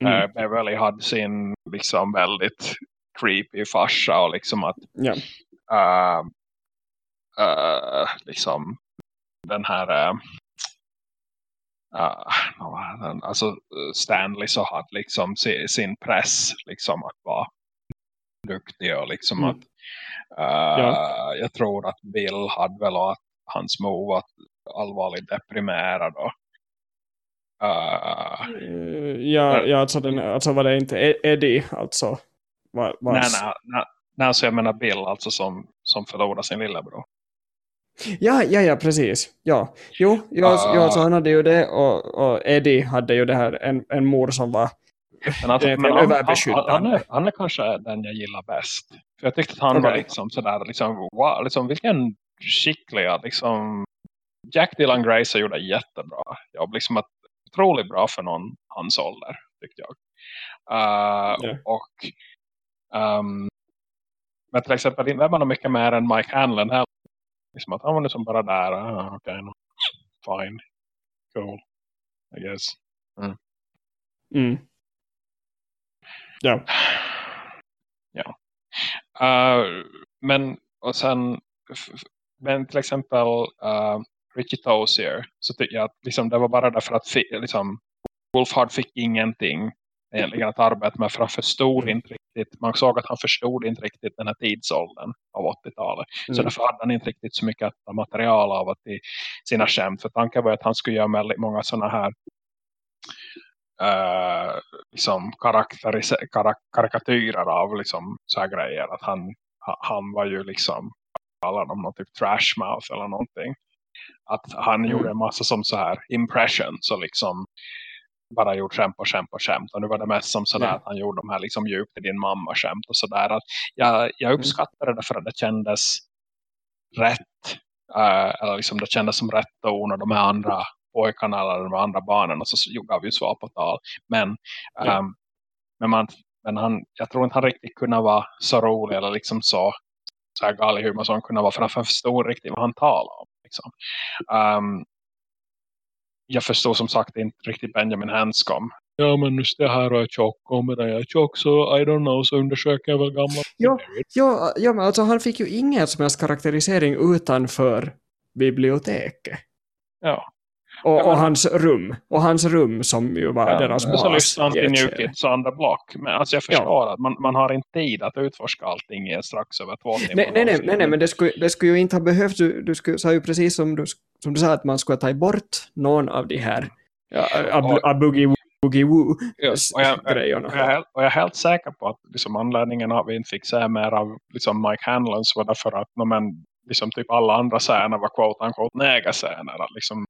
Mm. eh, Beverly hade sin liksom väldigt creepy farsa och liksom att Ja. eh, eh, liksom den här den? alltså eh, Stanley så hade liksom si, sin press liksom att vara duktig och liksom Mm. att eh, Ja. jag tror att Bill hade väl att hans mor var allvarligt deprimerad och Eh, ja, ja alltså, den, alltså var det inte E- Eddie alltså var, var nej, nej, nej, nej, alltså jag menar Bill alltså som, som förlorade sin lillebror. Ja, ja, ja, precis. Ja, jo, ja, Ah. ja så han hade ju det och, och Eddie hade ju det här en, en mor som var Men, är men han, han, han, är, han är kanske den jag gillar bäst. För jag tyckte att han var Okej. liksom sådär, liksom, wow, liksom vilken skickliga, liksom Jack Dylan Grace gjorde jättebra jobb. Liksom att, otroligt bra för någon hans ålder, tyckte jag. Uh, Ja. Och um, men till exempel inte var mycket mer än Mike Hanlon heller. Liksom att han var liksom bara där, ah, okej, no, fine, cool, I guess. mm. Ja, ja. Uh, men och sen men till exempel uh, Richie Tozier så tycker jag att liksom, det var bara därför att liksom, Wolfhard fick ingenting egentligen att arbeta med för han förstod Mm. inte riktigt man såg att han förstod inte riktigt den här tidsåldern av 80-talet så Mm. därför hade han inte riktigt så mycket material av att i sina skämt för tanken var att han skulle göra väldigt många sådana här uh, liksom karak karikatyrer av liksom så här grejer att han, ha- han var ju liksom kallar dem någon typ trashmouth eller någonting att han Mm. gjorde en massa som så här impressions och liksom bara gjort skämt och skämt och skämt och nu var det mest som sådär Ja. att han gjorde de här liksom djupt i din mamma skämt och sådär att jag, jag Mm. uppskattade det för att det kändes rätt eh, eller liksom det kändes som rätt ton och de här andra pojkarna eller de andra barnen och så gav ju svar på tal men, Ja. ehm, men, man, men han, jag tror inte han riktigt kunde vara så rolig eller liksom så så här galig humor som han kunde vara för han förstod riktigt vad han talade om liksom. Ehm, jag förstod som sagt inte riktigt Benjamin Hanscom. Ja men just det här är tjock och medan jag är tjock så I don't know så undersöker jag väl gamla Ja. ja, ja men alltså han fick ju ingen som helst karaktärisering utanför biblioteket. Ja. Och, Ja, och hans rum. Och hans rum som ju var Ja, deras och så bas. lyssnar han till ett New skede. Kids on the Block. Men alltså jag förstår att man, man har inte tid att utforska allting i strax över två timmar. Nej, nej, nej, nej, nej, men det skulle, det skulle ju inte ha behövts. Du, du skulle, sa ju precis som du, som du sa att man skulle ta bort någon av de här ja, boogie, boogie woo Ja, och jag-. Och jag, är helt- och jag är helt säker på att liksom, anledningen att vi inte fick se mer av liksom, Mike Hanlons var därför att no, men, liksom, typ alla andra scener var quote unquote negascener. Att, liksom,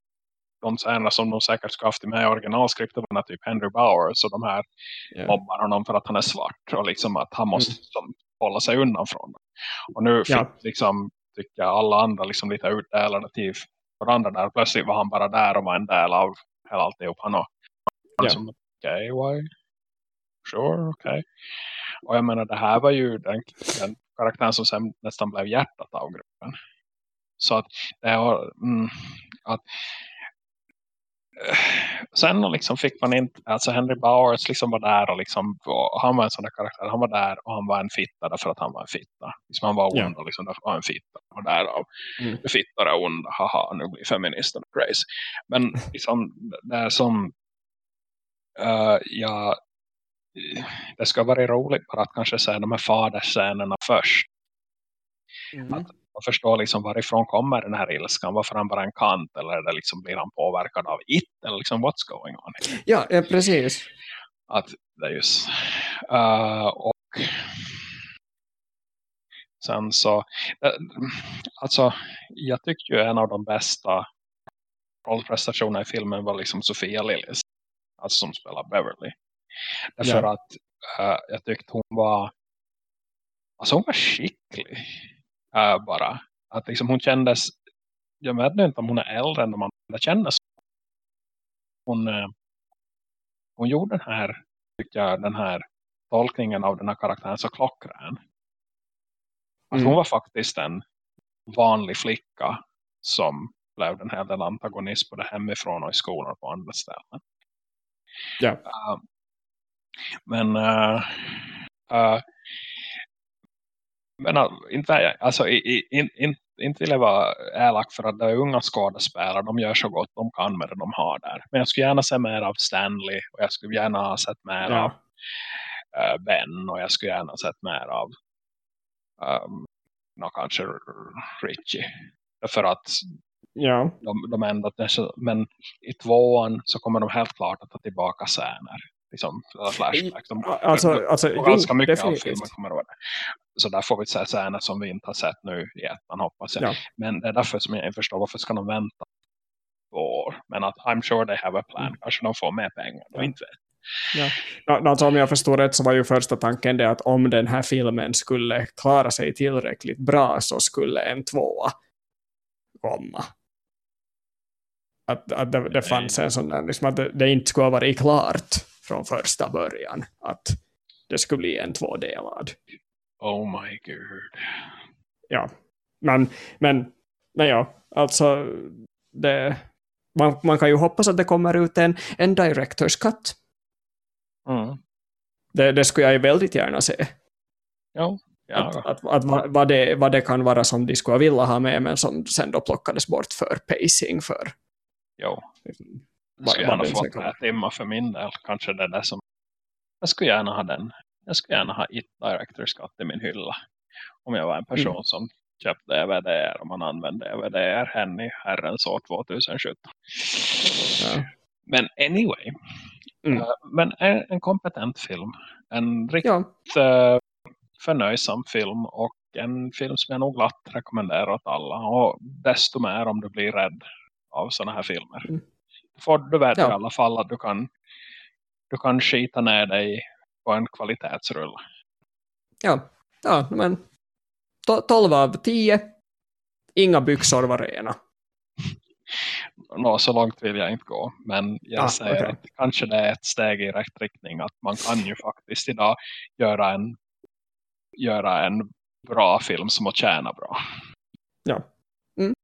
de scener som de säkert ska haft med i originalskriptet var typ Henry Bowers och de här Ja. mobbar honom för att han är svart och liksom att han måste som, hålla sig undan från det. Och nu fick Ja. liksom, tycker jag alla andra liksom lite utdelade till varandra där. Plötsligt var han bara där och var en del av hela alltihop. Han och Ja. som, okej, why? Sure, okej. Och jag menar, det här var ju den, den karaktären som sen nästan blev hjärtat av gruppen. Så att det har, mm, att sen liksom fick man inte, alltså Henry Bowers liksom var där och liksom, och han var en sån där karaktär, han var där och han var en fitta därför att han var en fitta. Liksom han var ond Ja. och liksom därför var en fitta. Och därav, Mm. fittor är onda, haha, nu blir feministerna crazy. Men (laughs) liksom, det som, uh, ja, det ska vara roligt bara att kanske se de här fadersscenerna först. Mm. Och förstå liksom varifrån kommer den här ilskan. Varför han bara en kant eller det liksom, blir han påverkad av it eller liksom what's going on here? Ja, ja, precis. Att det är just uh, och sen så uh, alltså jag tycker ju en av de bästa rollprestationerna i filmen var liksom Sofia Lillis alltså som spelar Beverly. Därför Ja. att uh, jag tyckte hon var alltså hon var skicklig uh, bara. Att liksom hon kändes, jag vet inte om hon är äldre än de andra kändes. Hon, uh, hon gjorde den här, tycker jag, den här tolkningen av den här karaktären så klockren. Att mm. hon var faktiskt en vanlig flicka som blev den här antagonist både hemifrån och i skolan på andra ställen. Ja. Uh, men uh, uh, men inte, alltså, in, in, inte vill jag vara elak för att det är unga skådespelare. De gör så gott de kan med det de har där. Men jag skulle gärna se mer av Stanley. Och jag skulle gärna ha sett mer ja. av uh, Ben. Och jag skulle gärna ha sett mer av um, no, kanske Richie. För att ja. de, de ändå, men i tvåan så kommer de helt klart att ta tillbaka scener liksom, flashbacks. De, alltså, de, alltså, de, ganska mycket definitivt. av filmen kommer att vara Så där får vi se scener som vi inte har sett nu i ettan hoppas jag. Ja. Men det är därför som jag inte förstår varför ska de vänta två år. Men att I'm sure they have a plan. Mm. Kanske de får mer pengar. Ja. inte vet. Ja. Alltså, om jag förstår rätt så var ju första tanken det att om den här filmen skulle klara sig tillräckligt bra så skulle en tvåa komma. Att, att det, det fanns en sån där, liksom att det, det inte skulle ha varit klart från första början att det skulle bli en tvådelad. Oh my god. Ja, men, men, men ja, alltså det, man, man kan ju hoppas att det kommer ut en, en director's cut. Mm. Det, det skulle jag ju väldigt gärna se. Ja. Ja. Att, att, att, vad, det, vad det kan vara som de skulle vilja ha med men som sen då plockades bort för pacing för. Jo. Jag skulle gärna få tre timmar för min del. Kanske det är det som... Jag skulle gärna ha den. Jag skulle gärna ha It Director's Cut i min hylla. Om jag var en person mm. som köpte DVD och man använde DVD hen i herrens år 2017. Ja. Men anyway. Mm. Uh, men en, en, kompetent film. En riktigt ja. uh, förnöjsam film. Och en film som jag nog glatt rekommenderar åt alla. Och desto mer om du blir rädd av sådana här filmer. Mm får du vet ja. i alla fall att du kan du kan skita ner dig på en kvalitetsrull. Ja, ja men 12 av 10 inga byxor var rena. (laughs) Nå, så långt vill jag inte gå. Men jag ah, säger okay. att kanske det är ett steg i rätt riktning. Att man kan ju faktiskt idag göra en, göra en bra film som att tjäna bra. Ja. Mm.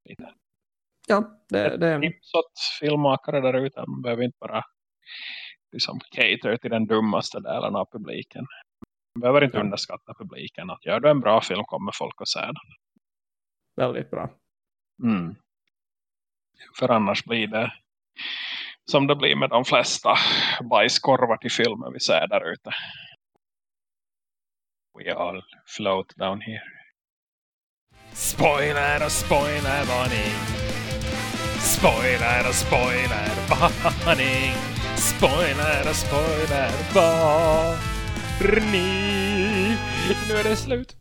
Ja, det, det är tips åt filmmakare där ute. Man behöver inte bara liksom cater till den dummaste delen av publiken. Man behöver inte ja. underskatta publiken. Att gör du en bra film kommer folk att se den. Väldigt bra. Mm. För annars blir det som det blir med de flesta bajskorvar till filmer vi ser där ute. We all float down here. Spoiler och spoiler varning. Spoiler och spoiler varning. Spoiler och spoiler. Nu är det slut.